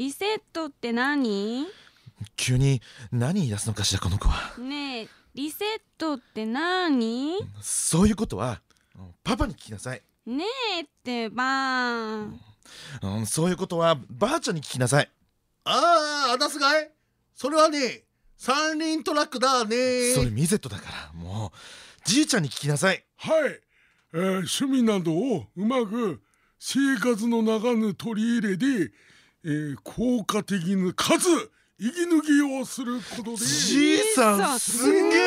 リセットって何？急に何言い出すのかしらこの子は。ねえリセットって何？そういうことはパパに聞きなさい、ねえってばうん、そういうことはばあちゃんに聞きなさい。ああ、あだすがい。それはね、三輪トラックだね。それミゼットだからもうじいちゃんに聞きなさい。はい、えー趣味などをうまく生活の中に取り入れて、えー効果的にかつ息抜きをすることで。じいさんすんげえ。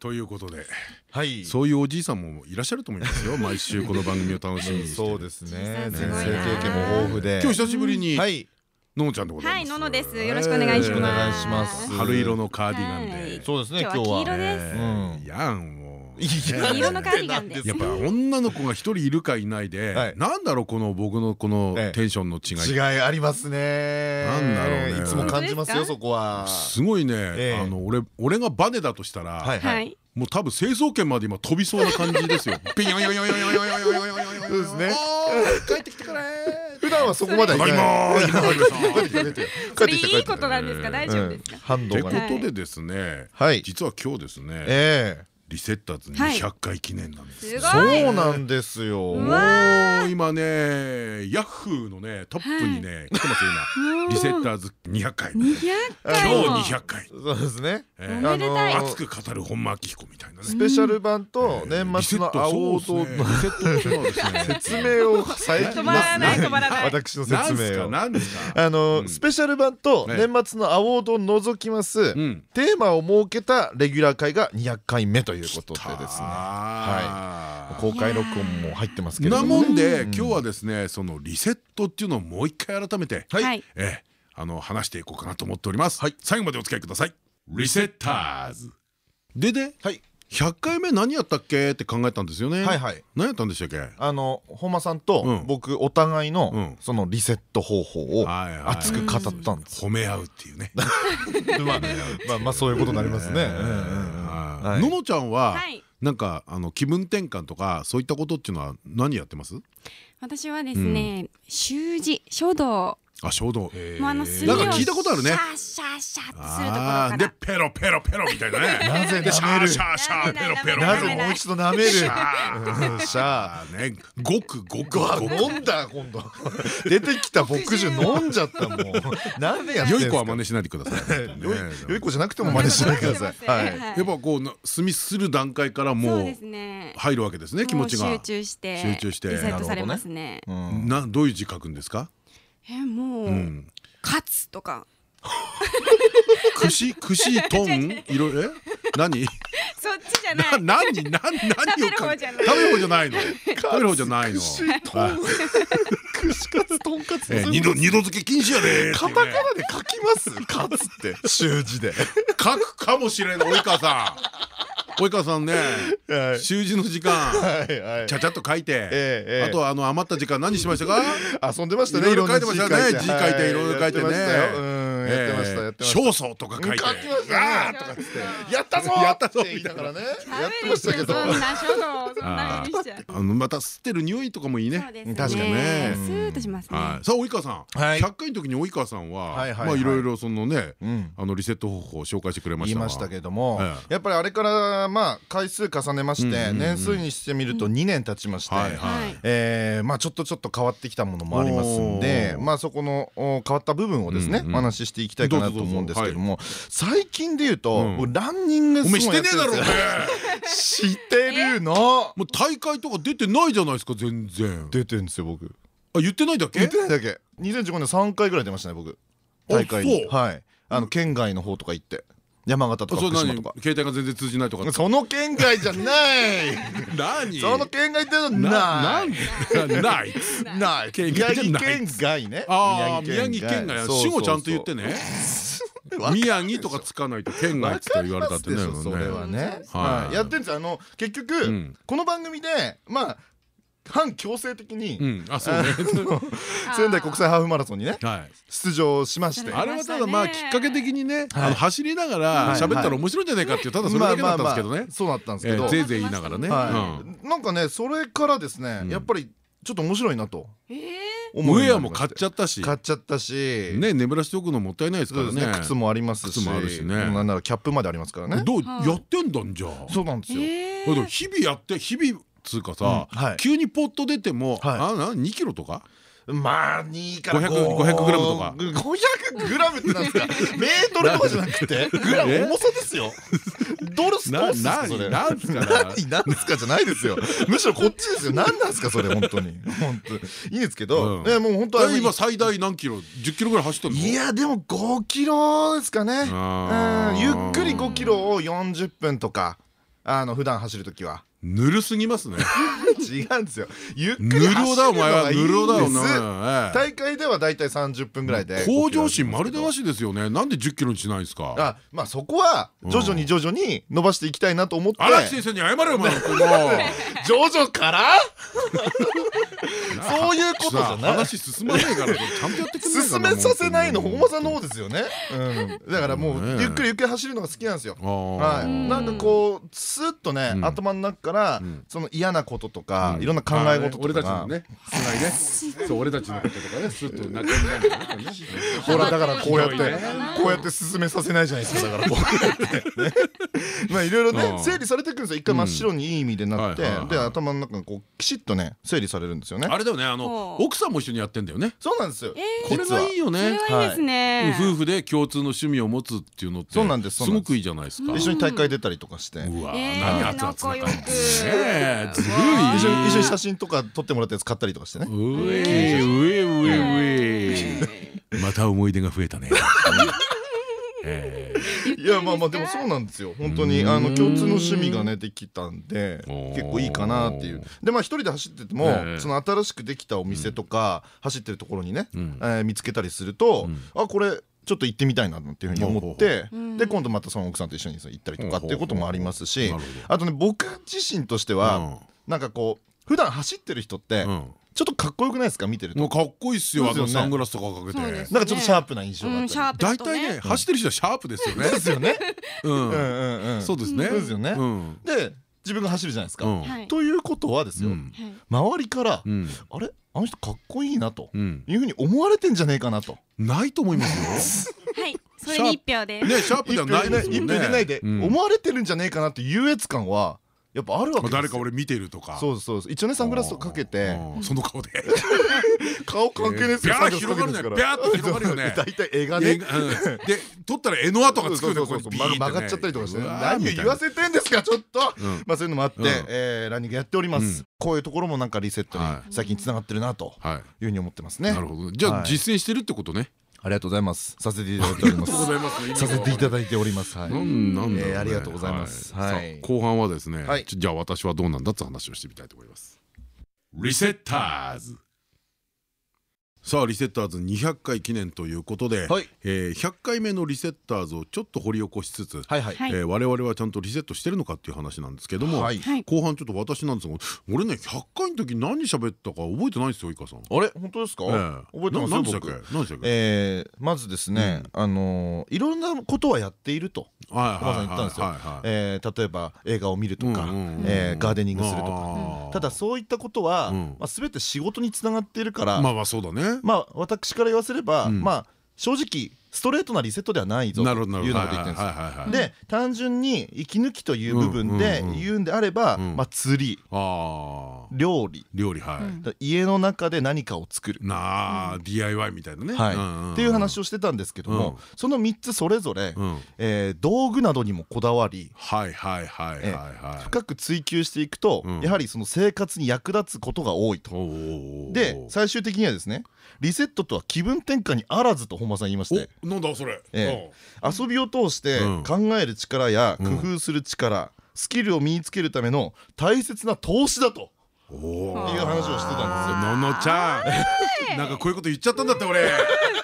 ということではい。そういうおじいさんもいらっしゃると思いますよ。毎週この番組を楽しみにしてる。そうですね。じいさん年すごいな生経験も豊富で。今日久しぶりにはい。ののちゃんでございます。はいののです。よろしくお願いします。お願いします春色のカーディガンはい。でそうですね今日はは。黄色です。えーやん色のカーディガンで。すやっぱ女の子が一人いるかいないで、はい。なんだろうこの僕のこのええテンションの違い、違いありますね。なんだろうね。いつも感じますよそこは。すごいね、ええ。あの俺俺がバネだとしたら、はいはい。もう多分成層圏まで今飛びそうな感じですよ。ピヨヨヨヨヨヨヨヨヨヨヨヨヨそうですね帰ってきてくれ。普段はそこまではいただいないいいことなんですか大丈夫ですかってことでですね、はい実は今日ですね、ええリセッターズはい。200回記念なんです。すごい。そうなんですよ。今ねヤッフーのねトップにね来てますよ今。リセッターズ200回。今200回。も日200回。そうですね。あの熱く語る本間明彦みたいなね。スペシャル版と年末の青とそうですね。リセットっていうのはですね。説明を遮り止ます私の説なんすか明をなんですか？あの、うん。スペシャル版とね。年末のアワードを除きます、うん。テーマを設けたレギュラー会が200回目ということでですね。は公開録音も入ってますけれどなも、ね、もんでうん。今日はですねそのリセットっていうのをもう一回改めてはい。はい。ええあの話していこうかなと思っております。最後までお付き合いください。リセッターズ。でではい。100回目何やったっけって考えたんですよね。はいはい。何やったんでしたっけ？あの本間さんうとん。僕お互いの、うん。そのリセット方法をはいはい。熱く語ったんです、褒め合うっていうね。まあまあまあそういうことになりますね、うんうんうんののちゃんははい。なんかあの気分転換とかそういったことっていうのは何やってます？私はですね習字書道あ衝動。もうあの墨をなんか聞いたことあるね。シャーシャーシャーってするところあーでからペロペロペロみたいなね。なぜでシャ舐める？ーシャーシャーペロペロなペロぜもう一度舐める。シャー。うんシャーーね。ごくごく飲んだ今度。出てきた牧汁飲んじゃったもう何でやってんすか？良い子は真似しないでください。良いね。良い子じゃなくても真似しないでください。はいやっぱこうな墨する段階からそうもうですね。入るわけですね気持ちが。もう集。中して集中して。リセットされますね。うん。などういう字書くんですか？えもううん。勝つとか。串串 トン？いろえ？何？そっちじゃない。な何？何？何を食べる方じゃない。食べる方じゃないの？食べる方じゃないの？あ串カツとんかつえー二度二度漬け禁止やで。カタカナで書きます？カツって。習字で書くかもしれない及川さん。及川さんねはい。習字の時間ちゃちゃっと書いて。あとはあの余った時間何しましたか？遊んでましたねいろいろ書いてましたね。字書いて。いろいろ書いてね。うんやってましたやってました。焦燥とか書いて。書きましたとかっつって。やったぞやったぞって。言いながらね。やってましたけど。あのまた吸ってる匂いとかもいいね。確かにね。スーッとしますね。はい。さあ及川さん、はい。100回の時に及川さんははいはいはいまあいろいろそのね、うん。あのリセット方法を紹介してくれましたが。言いましたけどもええ。やっぱりあれからまあ回数重ねまして年数にしてみると2年経ちましてはいはい。はい。えーまあちょっとちょっと変わってきたものもありますんでまあそこのお変わった部分をですねお話ししていきたいかなと思うんですけども最近で言うとうん僕ランニングお前すごいしてねえだろお前知ってるの？もう大会とか出てないじゃないですか全然。出てんですよ僕。あ言ってないだけ？言ってないだけ。2015年3回ぐらい出ましたね僕。大会に。はい。あの県外の方とか行って山形とか福島とか。携帯が全然通じないとか。その県外じゃない。何？その県外ってのない。ない。ない。県宮外じゃない城県外ね。ああ宮城県外。主語ちゃんと言ってね。宮城とかつかないと県外って言われたってね。それはね。やってるんですよ。あの結局ん。この番組でまあ反強制的にうん。あそうね。仙台国際ハーフマラソンにねはい。出場しまして。あれはただまあきっかけ的にねはい。あの走りながら喋ったら面白いんじゃないかっていうただそれだけだったんですけどね。そうだったんですけど。えーぜいぜい言いながらね。なんかねそれからですねん。やっぱりちょっと面白いなとウェアも買っちゃったし。買っちゃったし。ね眠らしておくのもったいないですからね。靴もありますし。靴もあるしね。なんならキャップまでありますからね。どうはい。やってんだんじゃあ。そうなんですよ。日々やって日々つうかさうんはい。急にポッと出てもはい。あな2キロとか？まあ2から500 500グラムとか？500グラムってなんですか？メートルとかじゃなくて？グラム重さですよ。ドルスコースそれ。ななんすかな？何なんですかじゃないですよ。むしろこっちですよ。何なんですかそれ本当に。本当いいですけどうん。えもう本当今最大何キロ？10キロぐらい走ってんの？いやでも5キロですかね。ゆっくり5キロを40分とかあの普段走るときは。ぬるすぎますね。違うんですよ。ゆっくり走るのおだお前は。がいいぬるおだおんですな大会ではだいたい30分ぐらいで。向上心まるではなしですよね。なんで10キロにしないんですか？あまあそこは徐々に徐々に伸ばしていきたいなと思って。荒木先生に謝れよお前 徐々から？そういうことじゃない。話進まないからちゃんとやってくんないか 進なめさせないのもう本間さんの方ですよね。うん。だからもうねゆっくりゆっくり走るのが好きなんですよ。はい、なんかこうスッとね、うん。頭の中から、ん。その嫌なこととか、うん。いろんな考え事と俺か。が、たちのね少ない。ねそう俺たちのこととかねスッと仲間になるからね。ほらだからこうやってこうやって進めさせないじゃないですかだから。こうやってねまあいろいろうん。ね整理されていくんですよ。一回真っ白にいい意味でなってで頭の中がこうきちっとね整理されるんですよね。あれだよね。あの奥さんも一緒にやってんだよね。そうなんですよ。えこれがいいよねはいいですね。夫婦で共通の趣味を持つっていうのってそうなんですす。すごくいいじゃないですか。一緒に大会出たりとかして。うわえー何熱々な感じね。えずるい。一緒に一緒に写真とか撮ってもらったやつ買ったりとかして。ねうえうえうえうえまた思い出が増えたね。えいやまあまあでもそうなんですよ。本当にうんあの共通の趣味がねできたんで結構いいかなっていう。でまあ一人で走っててもええ。その新しくできたお店とか走ってるところにねうん。えー見つけたりするとうん。あこれちょっと行ってみたいなっていうふうに思ってほうほうほう。で今度またその奥さんと一緒に行ったりとかっていうこともありますしあとね僕自身としてはなんかこう普段走ってる人ってうんちょっとかっこよくないですか？見てると。もうかっこいいっすよあそうですよね。のサングラスとかかけて。なんかちょっとシャープな印象が大体ね走ってる人はシャープですよね。ですよね。うん。うんうんうん。そうですね。そうですよね。うん。で自分が走るじゃないですか。ということはですよ、周りから、うん。あれ？あの人かっこいいなと。うん。いうふうに思われてんじゃねえかなと。ないと思います はい。それに一票でよねシャープではないですないで、うん。思われてるんじゃねえかなっていう優越感はやっぱあるわけ誰か俺見てるとか。そうそうそう。一応ねサングラスをかけて。うんその顔で。顔関係ねえビャー広がるねビャーっと広がるよね。大体絵がね。で撮ったら絵の跡がつくよね曲がっちゃったりとかして何を言わせてんですかちょっと。うんまあそういうのもあって。ランニングやっておりまうん。すこういうところもなんかリセットにはい。最近つながってるなとはい。いうふうに思ってますね。なるほど。じゃあはい。実践してるってことねありがとうございます。させていただいております。ございます。させていただいております。はいなんなんだありがとうございます。はい。後半はですねじゃあ私はどうなんだって話をしてみたいと思います。リセッターズさあリセッターズ200回記念ということで、はい。えー100回目のリセッターズをちょっと掘り起こしつつ、はいはい。はいえー我々はちゃんとリセットしてるのかっていう話なんですけども、はい。はい。後半ちょっと私なんですが俺ね100回の時何喋ったか覚えてないんですよいかさん。あれ？本当ですか？ええ。覚えてますななんでしたっけ？僕。何でしたっけ？えーまずですねあのーいろんなことはやっているとさん言ったんですよ。えー例えば映画を見るとかガーデニングするとか。ただそういったことはうん。まあ全て仕事につながっているからまあまあそうだね。まあ私から言わせればうん。まあ正直ストレートなリセットではないぞというのなるほどなるほど。ができてるんですで単純に息抜きという部分で言うんであればうんまあ釣り。料理。料理はい。家の中で何かを作る。なあ DIY みたいなね。はい。っていう話を。をしてたんですけどうん。もその3つそれぞれうん。えー道具などにもこだわりはいはいはいはいはい。深く追求していくとうん。やはりその生活に役立つことが多いと。で最終的にはですねリセットとは気分転換にあらずと本間さん言いまして。おなんだそれ。え遊びを通してうん。考える力や工夫する力スキルを身につけるための大切な投資だとおおいう話をしてたんののちゃん。なんかこういうこと言っちゃったんだって俺。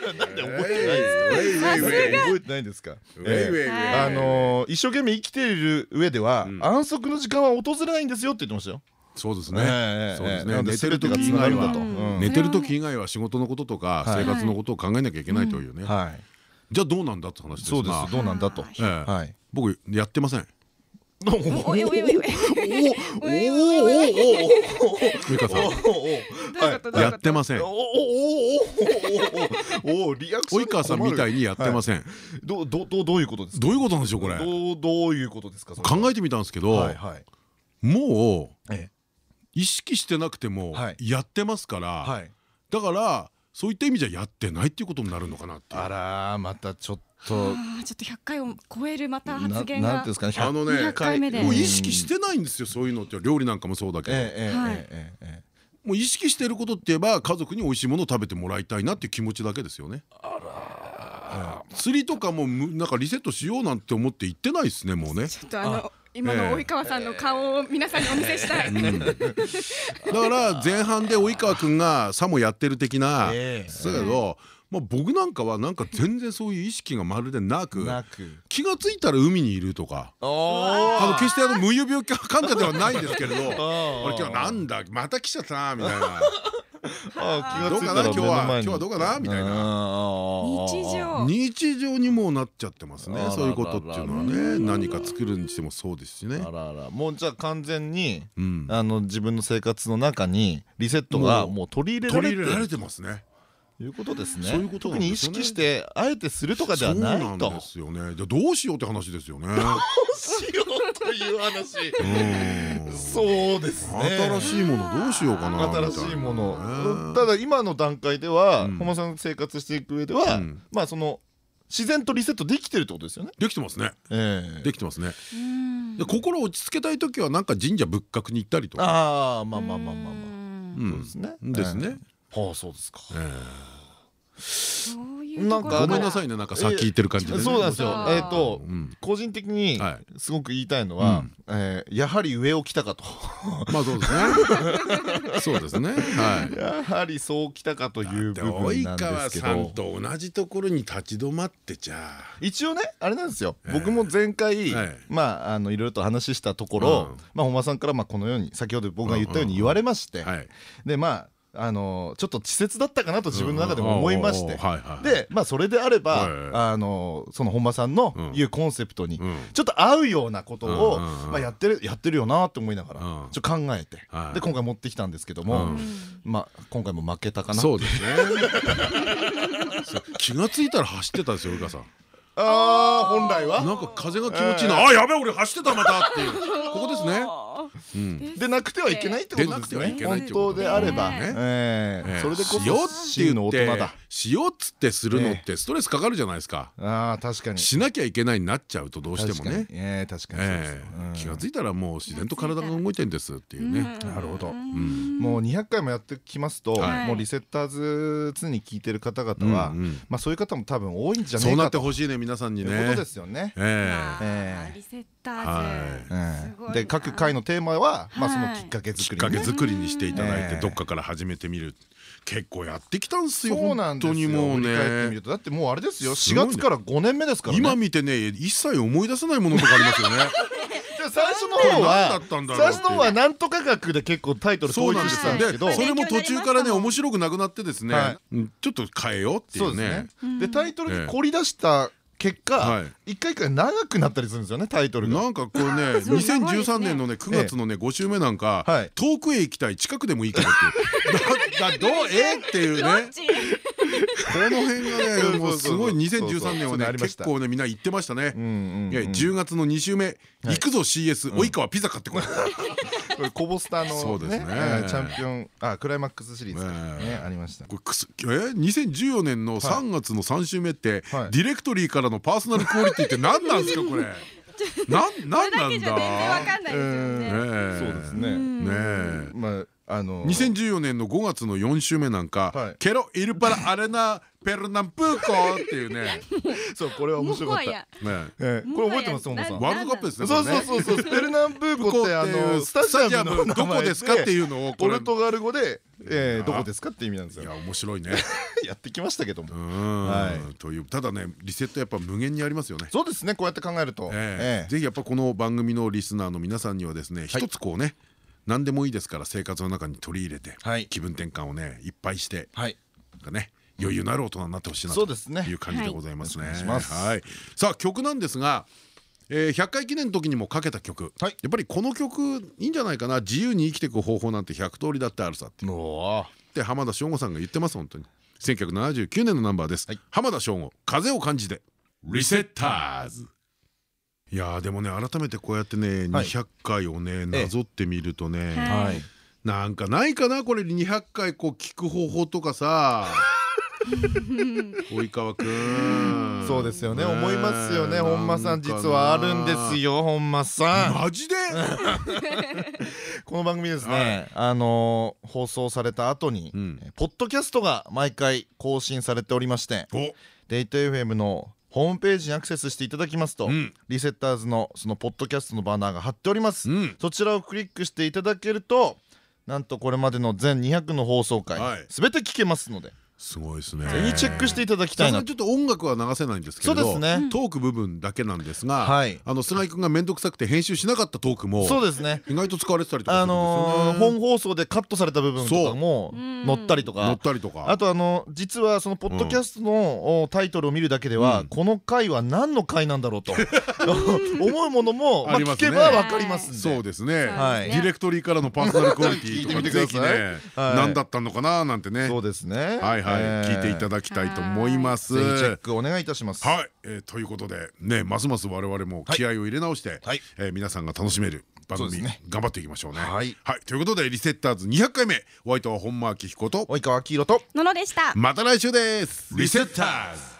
覚えてないですか？覚えてないですか？あのー一生懸命生きている上ではうん。安息の時間は訪れないんですよって言ってましたよ。そうですね。えそうですね。寝てる時以外は。寝てる時以外は仕事のこととかはい。生活のことを考えなきゃいけないというね。はい。じゃあどうなんだって話です。そうでなす。どうなんだと。ええ。はい。僕やってません。おいおいおいおい。おおおおお美香さんやってません。おおおおおおリアクション及川さんみたい。にやってませんどどどどういうことですか。どうい。うことなんでしょうこれどうどうい。うことですか。考えてみたんですけど。もうええ意識してなくてもはい。やってますからはい。だからそういった意味じゃやってないっていうことになるのかなっていう。あらーまたちょっと。ちょっと100回を超えるまたな発言がなんていうんですかね。あのね200回目で。もう意識してないんですよそういうのって。料理なんかもそうだけど。ええええはい。ええええ。もう意識してることって言えば家族に美味しいものを食べてもらいたいなっていう気持ちだけですよね。釣りとかもむなんかリセットしようなんて思って行ってないですねもうね。ちょっとあの今の及川さんの顔を皆さんにお見せしたい。だから前半で及川君がさもやってる的なええ。だけどまあ僕なんかはなんか全然そういう意識がまるでなく。気がついたら海にいるとか。ああの決してあの無遊病患者ではないんですけれどあ俺今日なんだまた来ちゃったなみたいな あどうかな？今日は今日はどうかな？みたいな。日常。日常にもうなっちゃってますねそういうことっていうのはね。何か作るにしてもそうですしね。あらあら。もうじゃあ完全にうん。あの自分の生活の中にリセットがもう取り入れられてる。取り入れられてますね。ということですね。そういうことなんですよね。特に意識してあえてするとかではそうないと。なんですよね。じゃあどうしようって話ですよね。しようという話。うんそうですね。新しいものどうしようかな新しいもの。ね。ただ今の段階ではうん。本間さん生活していく上ではうん。まあその自然とリセットできてるってことですよね。できてますね。ええ。できてますね。心を落ち着けたい時はなんか神社仏閣に行ったりとか。ああまあまあまあまあまあ。うん。そうですね。ですね。はあそうですかえそういうところえごめんなさいねなんかさっき言ってる感じでね。そうなんですよ。えっとうん個人的にはい。すごく言いたいのは、えーやはり上を来たかと。まあそうですね。そうですね。はい。やはりそう来たかという部分及なんで川すけさんどと同じところに立ち止まってちゃ。一応ねあれなんですよ、ええ僕も前回、はい。まああのいろいろと話したところ、うん。まあ本間さんからまあこのように先ほど僕が言ったように言われまして、はい。でまああのちょっと稚拙だったかなと自分の中でも思いまして、でまあそれであれば、はいあのその本間さんのうん。言うコンセプトにうん。ちょっと合うようなことを、まあ、やってるやってるよなって思いながら、うん。ちょっと考えて、はい。で今回持ってきたんですけども、うん。まあ今回も負けたかなそうですね。気がついたら走ってたんですよ及川さん。あー本来は？なんか風が気持ちいいなあやべえ俺走ってたまたっていう。ここですね。うんでなくてはいけないってことですでなくてはいね本当ことであれば、それでこしようってそ真の大人だ。しようっつってするのってストレスかかるじゃないですか。あー確かに。しなきゃいけないになっちゃうとどうしてもね。ええ確かに。そうですえよえ気がついたらもう自然と体が動いてんですっていうね。うん。なるほど。うん。もう200回もやってきますと、はい。もうリセッターズ常に聞いてる方々は、まあそういう方も多分多いんじゃなそうなってほしいね皆さんにね。いうことですよね。ええ。えリセッタはーズで各回のテーマは、まあそのはいきっかけ作りね。っかけ作りにしていただいてええ。どっかから始めてみる。結構やってきたんですよそうな本当にもうね。ると。だってもうあれですよ。4すごいね。月から5年目ですからね。今見てね一切思い出せないものとかありますよね。じゃあ最初の方は最初の方はなんとか学で結構タイトル統一してたんですけど。でそれも途中からね面白くなくなってですね、ちょっと変えようっていうそうですね。ねでタイトルに凝り出した結果、はい。一回一回長くなったりするんですよねタイトルが。なんかこれね そう長いですね。2013年のね9月のね5週目なんかはい。遠くへ行きたい近くでもいいけどってだだどうえっていうね。この辺がねもうすごいそうそうそう。2013年はね結構ねみんな言ってましたね。うんうんうん。いや10月の2週目行くぞ CS 及川ピザ買ってこい。これコボスターのそうですね。チャンピオンあクライマックスシリーズえ。ねありました。これえ2014年の3月の3週目ってはい。ディレクトリーからのパーソナルクオリティって何なんですかこれ？なんなんなんだ？そうですね。ねえ。まああの2014年の5月の4週目なんはい。か「ケロイルパラアレナ ペルナンプーコ」っていうね。そうこれは面も白かった。ねえ。えこれ覚えてます本間さんワールドカップですねそうそう。そうそうペルナンブーコってあのススタジアムアムの名前どこですかっていうのをポルトガル語でえーどこですかって意味なんですよいや面白いね。やってきましたけども。うん。はい。というただねリセットやっぱ無限にありますよね。そうですねこうやって考えると。ぜひやっぱこの番組のリスナーの皆さんにはですね一つこうね何でもいいですから生活の中に取り入れてはい。気分転換をねいっぱいしてはい。かね余裕のある大人になってほしいなとそうですね。いう感じでございますね。さあ曲なんですが、えー100回記念の時にもかけた曲、はい。やっぱりこの曲いいんじゃないかな。自由に生きていく方法なんて100通りだってあるさって。おおって浜田省吾さんが言ってます本当に。1979年のナンバーです、はい。浜田省吾風を感じて。リセッターズいやーでもね改めてこうやってね、はい。200回をねなぞってみるとね、なんかないかなこれ200回こう聞く方法とかさ。及川くん。そうですよね。思いますよね。本間さん実はあるんですよ本間さん。マジで？この番組ですねあのー放送された後にうん。ポッドキャストが毎回更新されておりましてお。データ FM のホームページにアクセスしていただきますと、うん。リセッターズのそのポッドキャストのバナーが貼っております、うん。そちらをクリックしていただけるとなんとこれまでの全200の放送回、はい。すべて聞けますので、すごいですね。ぜひチェックしていただきたいな。ちょっと音楽は流せないんですけれどそうですね。トーク部分だけなんですが、はい。あの菅井君が面倒くさくて編集しなかったトークもそうですね。意外と使われてたりとかあのー本放送でカットされた部分とかも載ったりと乗かったりとか。あとあの実はそのポッドキャストのおタイトルを見るだけでは、うん。この回は何の回なんだろうと。思うものも、まあ、ありますね。聞けば分かりますんで。そうですね、はい。ディレクトリーからのパーソナルクオリティとかぜひね、はい。何だったのかななんてね。そうですね。はいはい、えー聞いていただきたいと思います。ぜひチェックお願いいたします。はい、えーということでねますます我々も気合を入れ直して、はい。えー皆さんが楽しめる番組、ね。頑張っていきましょうね。はい。ということでリセッターズ200回目お相手は本間明彦と及川黄色とののでした。また来週です。リセッターズ